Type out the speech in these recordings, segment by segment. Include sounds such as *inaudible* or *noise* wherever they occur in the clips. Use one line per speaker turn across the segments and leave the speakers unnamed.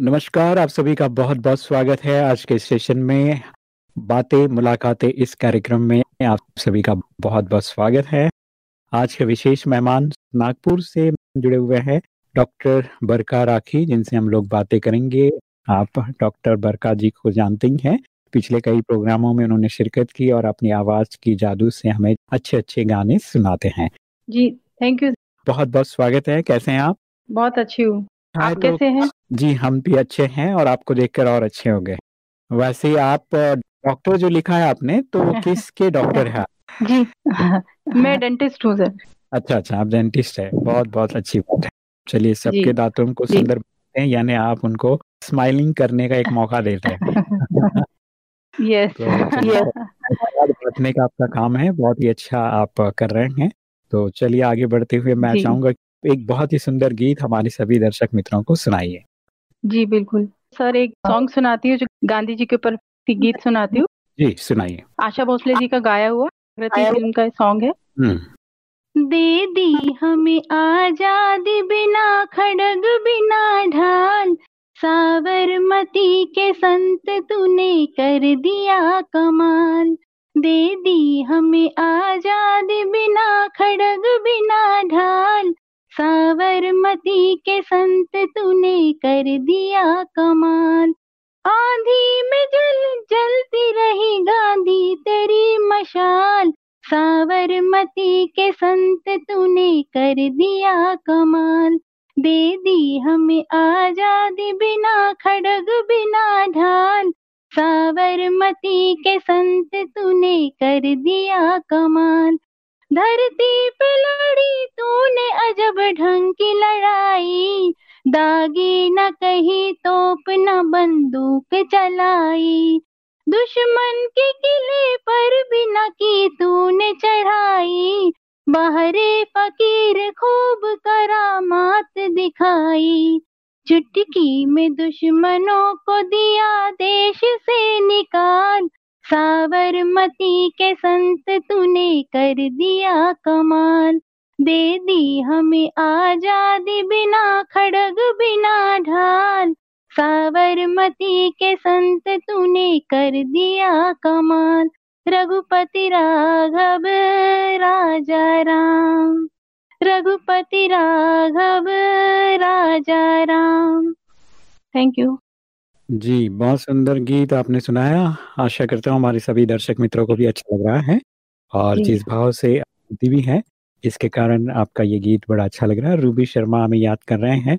नमस्कार, आप सभी का बहुत-बहुत स्वागत है आज के सेशन में, बातें मुलाकातें इस कार्यक्रम में आप सभी का बहुत-बहुत स्वागत है। आज के विशेष मेहमान नागपुर से जुड़े हुए हैं डॉक्टर बरका राखी जिनसे हम लोग बातें करेंगे। आप डॉक्टर बरका जी को जानते ही हैं, पिछले कई प्रोग्रामों में उन्होंने शिरकत की और अपनी आवाज़ की जादू से हमें अच्छे-अच्छे गाने सुनाते हैं।
जी, थैंक यू।
बहुत-बहुत स्वागत है, कैसे हैं आप?
बहुत अच्छी हूँ।
हाँ,
आप
तो
कैसे हैं?
जी, हम भी अच्छे हैं और आपको देखकर और अच्छे हो गए। वैसे आप डॉक्टर जो लिखा है आपने, तो *laughs* किसके डॉक्टर है आप?
जी, मैं डेंटिस्ट हूँ सर।
अच्छा, अच्छा, आप डेंटिस्ट है बहुत-बहुत अच्छी बात है। चलिए सबके दाँतों को सुंदर बनाते हैं यानी आप उनको स्माइलिंग करने का एक मौका देते हैं। *laughs*
यस,
तो
यस।
धन्यवाद का आपका काम है, बहुत ही अच्छा आप कर रहे हैं। तो चलिए आगे बढ़ते हुए मैं चाहूँगा एक बहुत ही सुंदर गीत हमारे सभी दर्शक मित्रों को सुनाइए।
जी, बिल्कुल। सर एक सॉन्ग सुनाती हूँ जो गांधी जी के ऊपर गीत सुनाती हूँ।
जी, सुनाइए।
आशा भोसले जी का गाया हुआ फ़िल्म का सॉन्ग है। दे दी हमें आज़ादी बिना खड़ग बिना ढाल, साबरमती के संत तूने कर दिया कमाल। दे दी हमें आज़ादी बिना खड़ग बिना ढाल, साबरमती के संत तूने कर दिया कमाल। आँधी में जल जलती रही गांधी तेरी मशाल, साबरमती के संत तूने कर दिया कमाल। दे दी हमें आज़ादी बिना खड़ग बिना ढाल, साबरमती के संत तूने कर दिया कमाल। धरती पे तूने ढंग की लड़ाई, दागी न कही तोप न बंदूक चलाई। दुश्मन के किले पर भी न की तूने चढ़ाई, बहरे फ़कीर खूब करामात दिखाई। चुटकी में दुश्मनों को दिया देश से निकाल, साबरमती के संत तूने कर दिया कमाल। दे दी हमें आज़ादी बिना खड़ग बिना ढाल, साबरमती के संत तूने कर दिया कमाल। रघुपति राघव राजा राम, रघुपति राघव राजा राम। Thank you.
जी, बहुत सुंदर गीत आपने सुनाया। आशा करता हूँ हमारे सभी दर्शक मित्रों को भी अच्छा लग रहा है और जिस भाव से भी हैं, इसके कारण आपका ये गीत बड़ा अच्छा लग रहा है। रूबी शर्मा हमें याद कर रहे हैं,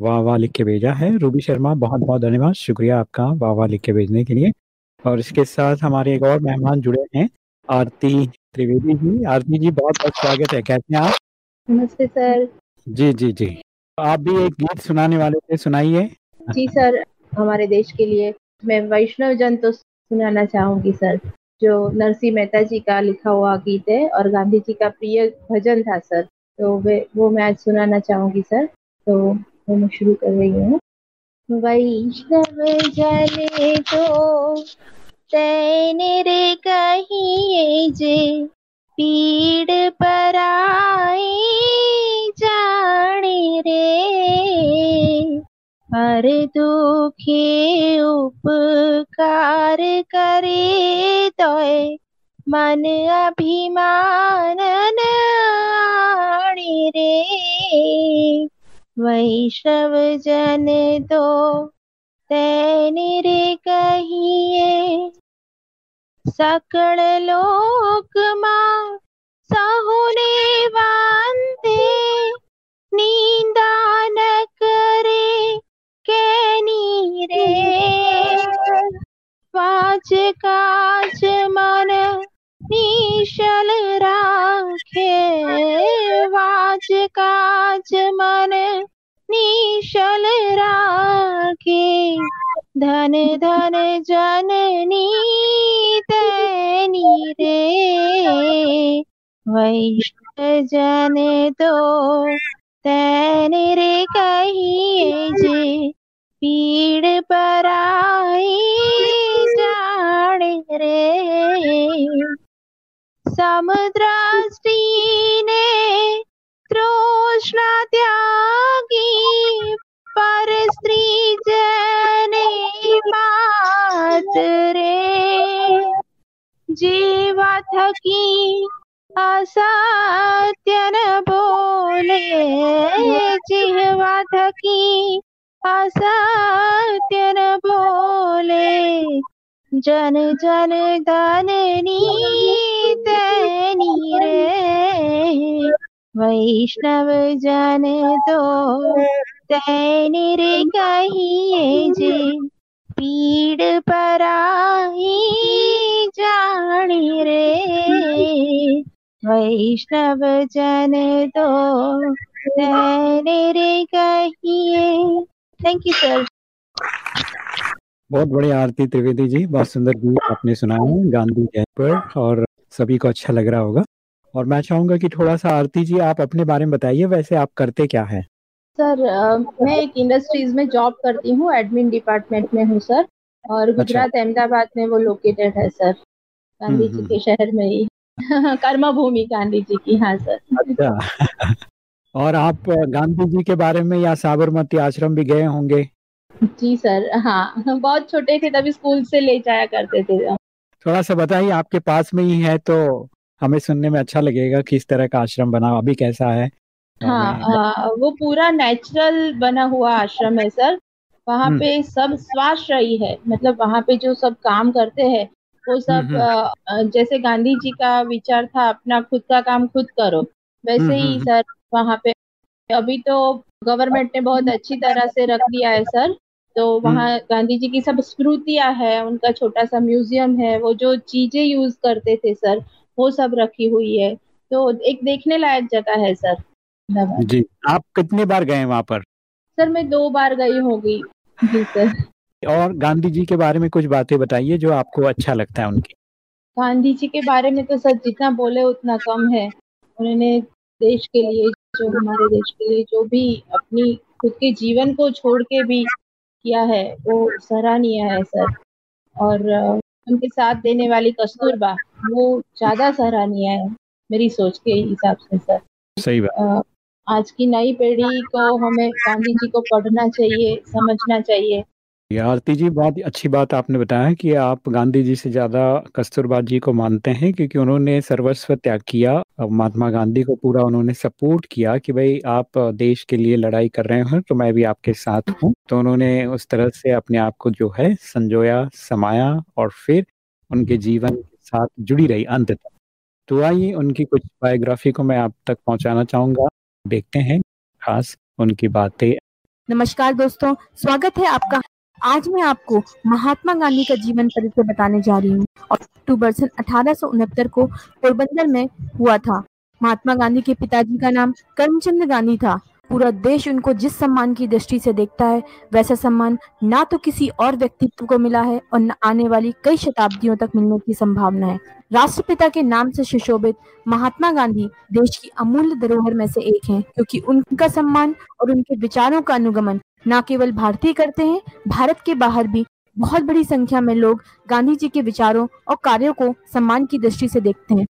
वाह-वाह लिख के भेजा है। रूबी शर्मा बहुत-बहुत धन्यवाद, शुक्रिया आपका वाह-वाह लिख के भेजने के लिए। और इसके साथ हमारे एक और मेहमान जुड़े हैं, आरती त्रिवेदी जी। आरती जी बहुत-बहुत स्वागत है, कैसे हैं आप?
नमस्ते सर।
जी, जी, जी। आप भी एक गीत सुनाने वाले थे, सुनाइए।
जी सर, हमारे देश के लिए मैं वैष्णव जन तो सुनाना चाहूँगी सर, जो नरसिंह मेहता जी का लिखा हुआ गीत है और गांधी जी का प्रिय भजन था सर, तो वे वो मैं आज सुनाना चाहूँगी सर। तो वो मैं शुरू कर रही हूँ। वैष्णव जन तो तैने रे कहिए जे, पीड़ पराई जाने रे। हर दुखे उपकार करे तोय, मन अभिमान न आणे रे। वैष्णव जन तो तैने रे कहिए, सकल लोक माँ सहुने वाच काज मन निश्चल राखे, वाच काज मन निश्चल राखे। धन धन जननी तैनी रे, वैष्ण जन तो तैने रे कहिए जे, पीड़ पराई जाने समद्रष्टि ने तृष्णा त्यागी पर स्त्री परस्त्रीजने मातरे जीवा थकी असत्य न बोले। जीवा थकी असत्य न बोले। जन जन धननी तनी रे वैष्णव जन तो तैनी रे कहिए जे, पीड़ पराई जानी रे। वैष्णव जन तो तैने रे कहिए। थैंक यू सर
बहुत बढ़िया आरती त्रिवेदी जी बहुत सुंदर गीत आपने सुनाया है गांधी जयंती पर और सभी को अच्छा लग रहा होगा। और मैं चाहूँगा कि थोड़ा सा आरती जी आप अपने बारे में बताइए वैसे आप करते क्या है?
सर मैं एक इंडस्ट्रीज़ में जॉब करती हूँ एडमिन डिपार्टमेंट में हूँ सर और
अच्छा।
गुजरात अहमदाबाद में वो लोकेटेड है सर गांधी जी
हम्म,
के शहर में ही। *laughs* कर्म भूमि गांधी जी की हाँ सर।
अच्छा। *laughs* और आप गांधी जी के बारे में या साबरमती आश्रम भी गए होंगे?
जी सर हाँ बहुत छोटे थे तभी स्कूल से ले जाया करते थे
थोड़ा सा बताइए आपके पास में ही है तो हमें सुनने में अच्छा लगेगा किस तरह का आश्रम बना अभी कैसा है
हाँ आ, वो पूरा नेचुरल बना हुआ आश्रम है सर वहाँ
हम्म।
पे सब स्वाश्रयी है मतलब वहाँ पे जो सब काम करते हैं वो सब
हम्म, हम्म।
आ, आ, जैसे गांधी जी का विचार था अपना खुद का काम खुद करो वैसे
हम्म,
ही
हम्म।
सर वहाँ पे अभी तो गवर्नमेंट ने बहुत अच्छी तरह से रख दिया है सर तो वहाँ गांधी जी की सब स्मृतियाँ है उनका छोटा सा म्यूज़ियम है वो जो चीज़ें यूज़ करते थे सर वो सब रखी हुई है। तो एक देखने लायक जगह है सर।
जी आप कितने बार गए वहाँ पर?
सर मैं दो बार गई होगी। जी सर।
और गांधी जी के बारे में कुछ बातें बताइए जो आपको अच्छा लगता है उनकी।
गांधी जी के बारे में तो सर जितना बोले उतना कम है। उन्होंने देश के लिए जो हमारे देश के लिए जो भी अपनी खुद के जीवन को छोड़ के भी किया है वो सराहनीय है सर। और उनके साथ देने वाली कस्तूरबा वो ज़्यादा सराहनीय है मेरी सोच के हिसाब से सर।
सही बात।
आज की नई पीढ़ी को हमें गांधी जी को पढ़ना चाहिए समझना चाहिए।
आरती जी बहुत अच्छी बात आपने बताया कि आप गांधी जी से ज़्यादा कस्तूरबा जी को मानते हैं क्योंकि उन्होंने सर्वस्व त्याग किया महात्मा गांधी को पूरा उन्होंने सपोर्ट किया कि भाई आप देश के लिए लड़ाई कर रहे हो तो मैं भी आपके साथ हूँ। तो उन्होंने उस तरह से अपने आप को जो है संजोया, समाया, और फिर उनके जीवन के साथ जुड़ी रही अंत तक तो आइए उनकी कुछ बायोग्राफी को मैं आप तक पहुंचाना चाहूँगा। देखते हैं, खास उनकी बातें।
नमस्कार दोस्तों, स्वागत है आपका आज मैं आपको महात्मा गांधी का जीवन परिचय बताने जा रही हूँ। अक्टूबर सन अठारह सौ उनहत्तर को पोरबंदर में हुआ था। महात्मा गांधी के पिताजी का नाम करमचंद गांधी था। पूरा देश उनको जिस सम्मान की दृष्टि से देखता है, वैसा सम्मान ना तो किसी और व्यक्तित्व को मिला है और न आने वाली कई शताब्दियों तक मिलने की संभावना है। राष्ट्रपिता के नाम से सुशोभित महात्मा गांधी देश की अमूल्य धरोहर में से एक हैं, क्योंकि उनका सम्मान और उनके विचारों का अनुगमन न केवल भारतीय करते हैं, भारत के बाहर भी बहुत बड़ी संख्या में लोग गांधी जी के विचारों और कार्यों को सम्मान की दृष्टि से देखते हैं।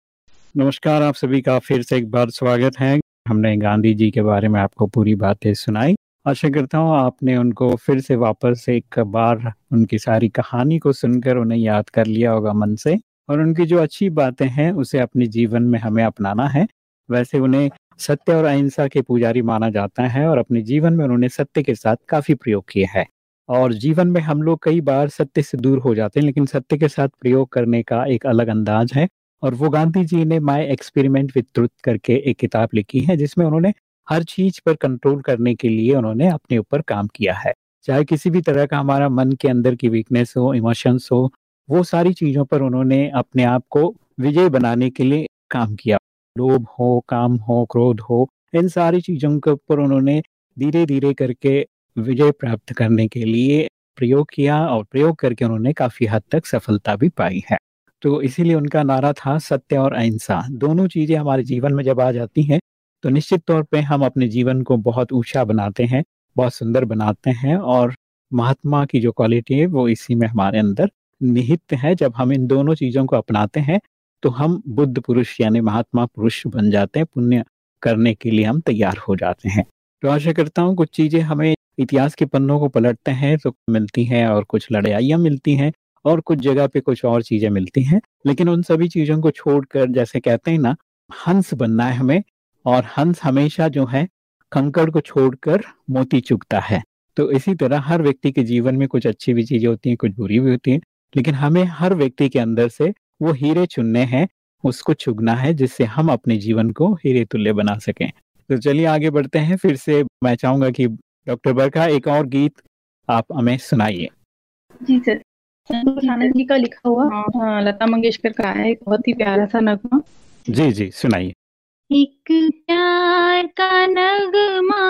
नमस्कार, आप सभी का फिर से एक बार स्वागत है। हमने गांधी जी के बारे में आपको पूरी बातें सुनाई। आशा करता हूँ आपने उनको फिर से वापस एक बार उनकी सारी कहानी को सुनकर उन्हें याद कर लिया होगा मन से। और उनकी जो अच्छी बातें हैं, उसे अपने जीवन में हमें अपनाना है। वैसे उन्हें सत्य और अहिंसा के पुजारी माना जाता है और अपने जीवन में उन्होंने सत्य के साथ काफ़ी प्रयोग किया है। और जीवन में हम लोग कई बार सत्य से दूर हो जाते हैं, लेकिन सत्य के साथ प्रयोग करने का एक अलग अंदाज है। और वो गांधी जी ने माई एक्सपेरिमेंट विद ट्रुथ करके एक किताब लिखी है, जिसमें उन्होंने हर चीज़ पर कंट्रोल करने के लिए उन्होंने अपने ऊपर काम किया है। चाहे किसी भी तरह का हमारा मन के अंदर की वीकनेस हो इमोशंस हो, वो सारी चीज़ों पर उन्होंने अपने आप को विजय बनाने के लिए काम किया। लोभ हो, काम हो, क्रोध हो, इन सारी चीज़ों के ऊपर उन्होंने धीरे धीरे करके विजय प्राप्त करने के लिए प्रयोग किया और प्रयोग करके उन्होंने काफ़ी हद तक सफलता भी पाई है। तो इसीलिए उनका नारा था सत्य और अहिंसा। दोनों चीज़ें हमारे जीवन में जब आ जाती हैं तो निश्चित तौर पे हम अपने जीवन को बहुत ऊँचा बनाते हैं, बहुत सुंदर बनाते हैं और महात्मा की जो क्वालिटी है, वो इसी में हमारे अंदर निहित है। जब हम इन दोनों चीज़ों को अपनाते हैं तो हम बुद्ध पुरुष यानी महात्मा पुरुष बन जाते हैं, पुण्य करने के लिए हम तैयार हो जाते हैं। तो आशा करता हूँ कुछ चीज़ें हमें इतिहास के पन्नों को पलटते हैं तो मिलती हैं और कुछ लड़ाइयाँ मिलती हैं और कुछ जगह पे कुछ और चीज़ें मिलती हैं। लेकिन उन सभी चीज़ों को छोड़कर जैसे कहते हैं ना, हंस बनना है हमें और हंस हमेशा जो है, कंकड़ को छोड़कर मोती चुगता है। तो इसी तरह हर व्यक्ति के जीवन में कुछ अच्छी भी चीज़ें होती हैं, कुछ बुरी भी होती हैं, लेकिन हमें हर व्यक्ति के अंदर से वो हीरे चुनने हैं उसको चुगना है जिससे हम अपने जीवन को हीरे तुल्य बना सकें। तो चलिए आगे बढ़ते हैं फिर से मैं चाहूँगा कि डॉक्टर बरखा एक और गीत आप हमें सुनाइए।
जी सर आनंद जी का लिखा हुआ हाँ, लता मंगेशकर का है बहुत ही प्यारा सा नगमा।
जी जी सुनाइए।
एक प्यार का नगमा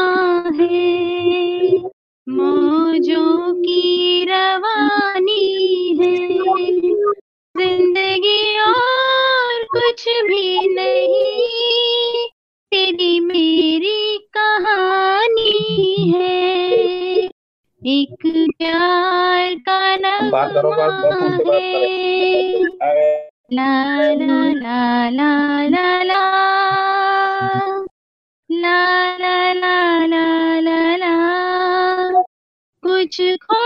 है मौजों की रवानी है ज़िंदगी और कुछ भी नहीं तेरी मेरी कहानी है एक प्यार का नगमा है ला ला ला ला ला ला ला ला ला ला ला ला कुछ खो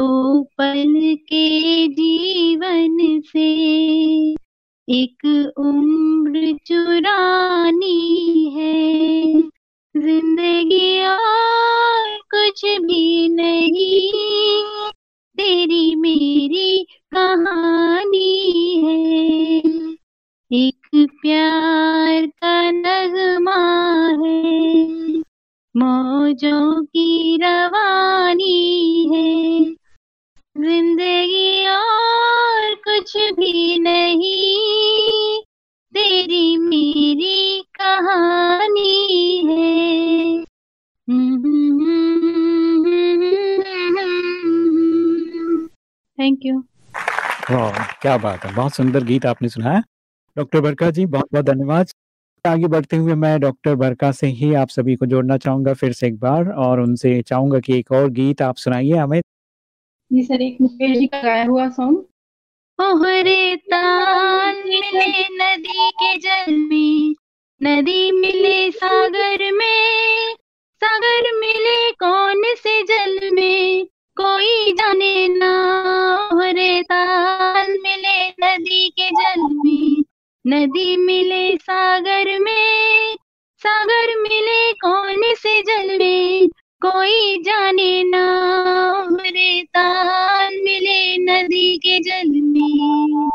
दो पल के जीवन से। एक उम्र चुरानी है। ज़िंदगी और कुछ भी नहीं। तेरी मेरी कहानी है। एक प्यार का नगमा है। मौजों की रवानी कुछ भी नहीं। तेरी मेरी कहानी है। थैंक यू
वाह क्या बात है। बहुत सुंदर गीत आपने सुनाया। डॉक्टर बरका जी बहुत बहुत धन्यवाद। आगे बढ़ते हुए मैं डॉक्टर बरका से ही आप सभी को जोड़ना चाहूँगा फिर से एक बार और उनसे चाहूँगा कि एक और गीत आप सुनाइए हमें।
जी सर एक मुकेश जी का गाया हुआ सॉन्ग ओहरे ताल मिले नदी के जल में। नदी मिले सागर में। सागर मिले कौन से जल में? कोई जाने ना। ओहरे ताल मिले नदी के जल में। नदी मिले सागर में। सागर मिले कौन से जल में? कोई जाने ना। के जल में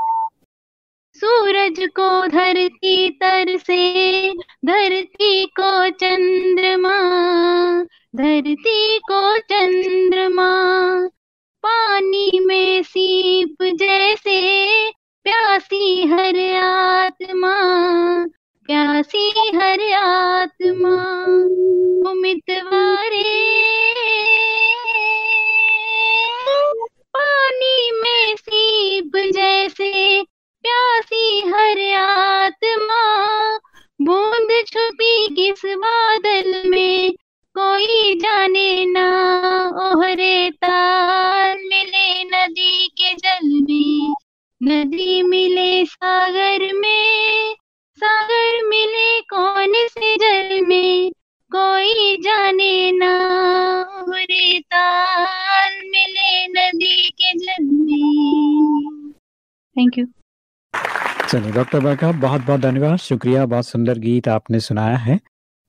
सूरज को धरती तर से, धरती को चंद्रमा, धरती को चंद्रमा। पानी में सीप जैसे, प्यासी हर आत्मा, प्यासी हर आत्मा। उम्मीदवारे जाने ना रे ताल मिले नदी के जल में थैंक यू
चलिए डॉक्टर बरका बहुत बहुत धन्यवाद। शुक्रिया बहुत सुंदर गीत आपने सुनाया है।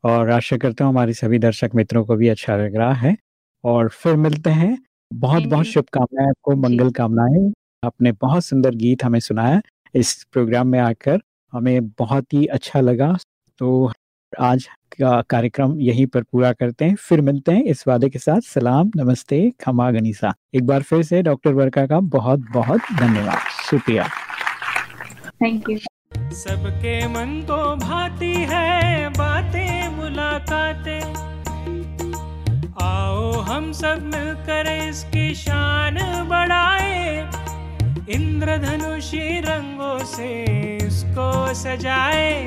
और आशा करता हूँ हमारे सभी दर्शक मित्रों को भी अच्छा लग रहा है। और फिर मिलते हैं। बहुत बहुत शुभकामनाएँ आपको मंगल कामनाएँ। आपने बहुत सुंदर गीत हमें सुनाया इस प्रोग्राम में आकर। हमें बहुत ही अच्छा लगा। तो आज का कार्यक्रम यहीं पर पूरा करते हैं। फिर मिलते हैं इस वादे के साथ। सलाम नमस्ते खमा गनीसा। एक बार फिर से डॉक्टर वर्का का बहुत बहुत धन्यवाद। शुक्रिया।
थैंक यू
सबके मन को भाती है बातें मुलाकातें। आओ हम सब मिलकर इसकी शान बढ़ाए। इंद्रधनुषी रंगों से इसको सजाए।